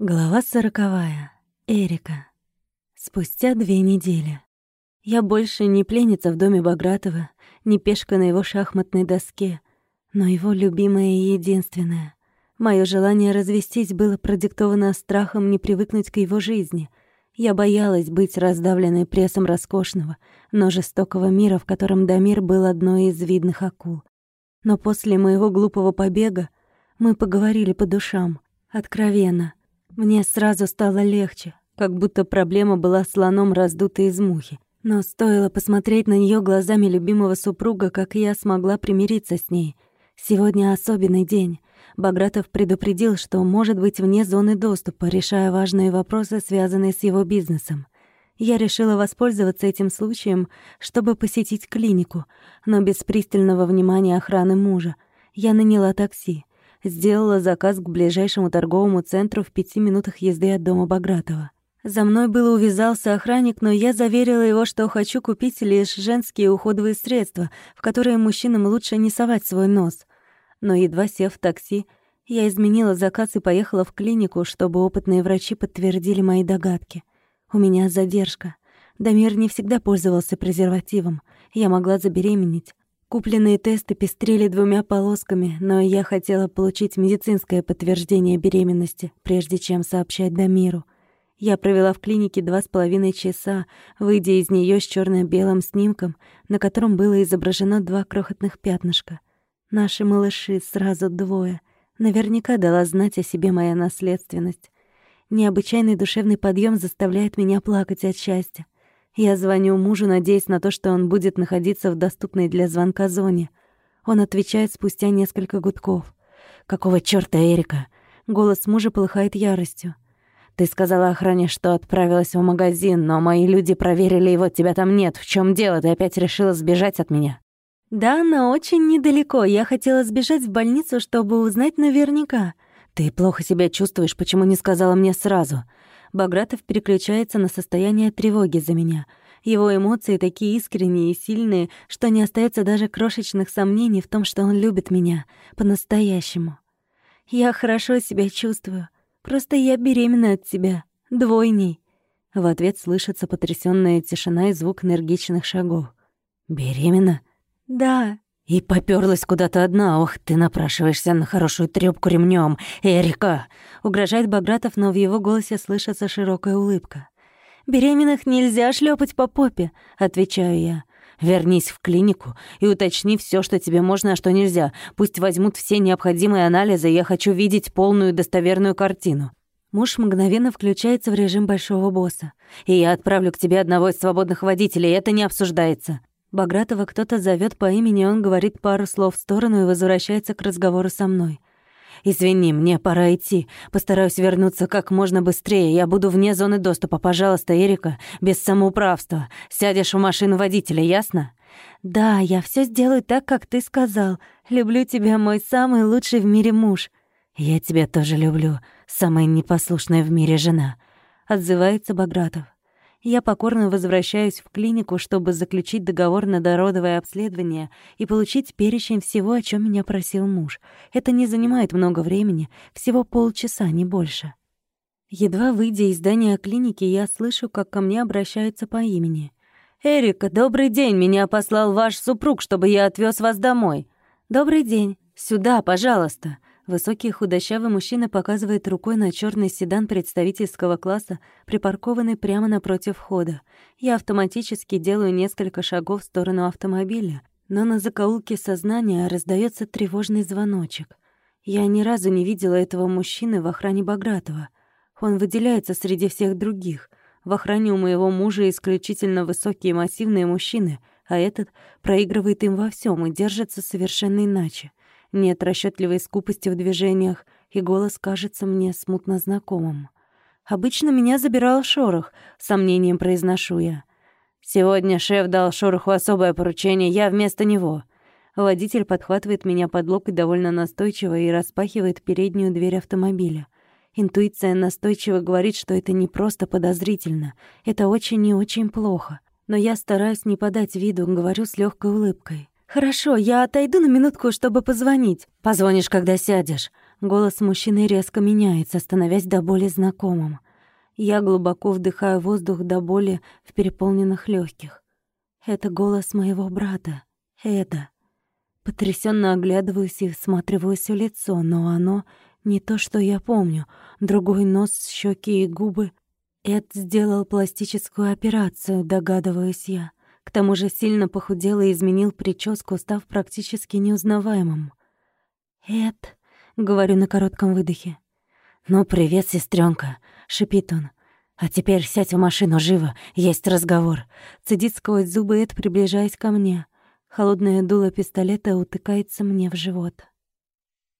Глава сороковая. Эрика. Спустя две недели. Я больше не пленница в доме Багратова, не пешка на его шахматной доске, но его любимая и единственная. Моё желание развестись было продиктовано страхом не привыкнуть к его жизни. Я боялась быть раздавленной прессом роскошного, но жестокого мира, в котором Дамир был одной из видных акул. Но после моего глупого побега мы поговорили по душам, откровенно, мне сразу стало легче, как будто проблема была слоном, раздутой из мухи. Но стоило посмотреть на нее глазами любимого супруга, как я смогла примириться с ней. Сегодня особенный день. Багратов предупредил, что может быть вне зоны доступа, решая важные вопросы, связанные с его бизнесом. Я решила воспользоваться этим случаем, чтобы посетить клинику, но без пристального внимания охраны мужа. Я наняла такси. Сделала заказ к ближайшему торговому центру в пяти минутах езды от дома Багратова. За мной было увязался охранник, но я заверила его, что хочу купить лишь женские уходовые средства, в которые мужчинам лучше не совать свой нос. Но едва сев в такси, я изменила заказ и поехала в клинику, чтобы опытные врачи подтвердили мои догадки. У меня задержка. Дамир не всегда пользовался презервативом. Я могла забеременеть. Купленные тесты пестрели двумя полосками, но я хотела получить медицинское подтверждение беременности, прежде чем сообщать Дамиру. Я провела в клинике два с половиной часа, выйдя из нее с черно белым снимком, на котором было изображено два крохотных пятнышка. Наши малыши сразу двое. Наверняка дала знать о себе моя наследственность. Необычайный душевный подъем заставляет меня плакать от счастья. Я звоню мужу, надеясь на то, что он будет находиться в доступной для звонка зоне. Он отвечает спустя несколько гудков. «Какого чёрта, Эрика?» Голос мужа полыхает яростью. «Ты сказала охране, что отправилась в магазин, но мои люди проверили, вот тебя там нет. В чём дело? Ты опять решила сбежать от меня?» «Да, но очень недалеко. Я хотела сбежать в больницу, чтобы узнать наверняка». «Ты плохо себя чувствуешь, почему не сказала мне сразу?» Багратов переключается на состояние тревоги за меня. Его эмоции такие искренние и сильные, что не остается даже крошечных сомнений в том, что он любит меня по-настоящему. Я хорошо себя чувствую. Просто я беременна от тебя. Двойней. В ответ слышится потрясённая тишина и звук энергичных шагов. «Беременна?» «Да», и попёрлась куда-то одна. Ох, ты напрашиваешься на хорошую трёпку ремнём. Эрика!» Угрожает Багратов, но в его голосе слышится широкая улыбка. «Беременных нельзя шлёпать по попе», — отвечаю я. «Вернись в клинику и уточни всё, что тебе можно, а что нельзя. Пусть возьмут все необходимые анализы, я хочу видеть полную достоверную картину». Муж мгновенно включается в режим большого босса. «И я отправлю к тебе одного из свободных водителей, это не обсуждается». Багратова кто-то зовет по имени, он говорит пару слов в сторону и возвращается к разговору со мной. «Извини, мне пора идти. Постараюсь вернуться как можно быстрее. Я буду вне зоны доступа. Пожалуйста, Эрика, без самоуправства. Сядешь в машину водителя, ясно?» «Да, я все сделаю так, как ты сказал. Люблю тебя, мой самый лучший в мире муж». «Я тебя тоже люблю, самая непослушная в мире жена», — отзывается Багратов. Я покорно возвращаюсь в клинику, чтобы заключить договор на дородовое обследование и получить перечень всего, о чем меня просил муж. Это не занимает много времени, всего полчаса, не больше. Едва выйдя из здания клиники, я слышу, как ко мне обращаются по имени. «Эрика, добрый день! Меня послал ваш супруг, чтобы я отвез вас домой». «Добрый день! Сюда, пожалуйста!» Высокий худощавый мужчина показывает рукой на черный седан представительского класса, припаркованный прямо напротив входа. Я автоматически делаю несколько шагов в сторону автомобиля, но на закоулке сознания раздается тревожный звоночек. Я ни разу не видела этого мужчины в охране Багратова. Он выделяется среди всех других. В охране у моего мужа исключительно высокие массивные мужчины, а этот проигрывает им во всем и держится совершенно иначе. Нет расчетливой скупости в движениях, и голос кажется мне смутно знакомым. Обычно меня забирал шорох, сомнением произношу я. Сегодня шеф дал шороху особое поручение, я вместо него. Водитель подхватывает меня под локоть довольно настойчиво и распахивает переднюю дверь автомобиля. Интуиция настойчиво говорит, что это не просто подозрительно, это очень и очень плохо. Но я стараюсь не подать виду, говорю с легкой улыбкой. «Хорошо, я отойду на минутку, чтобы позвонить». «Позвонишь, когда сядешь». Голос мужчины резко меняется, становясь до боли знакомым. Я глубоко вдыхаю воздух до боли в переполненных легких. Это голос моего брата. Это. Потрясенно оглядываюсь и всматриваюсь в лицо, но оно не то, что я помню. Другой нос, щеки и губы. Эд сделал пластическую операцию, догадываюсь я. К тому же сильно похудел и изменил прическу, став практически неузнаваемым. «Эд», — говорю на коротком выдохе. «Ну, привет, сестренка, шипит он. «А теперь сядь в машину, живо, есть разговор». Цедит сквозь зубы Эд, приближаясь ко мне. Холодное дуло пистолета утыкается мне в живот.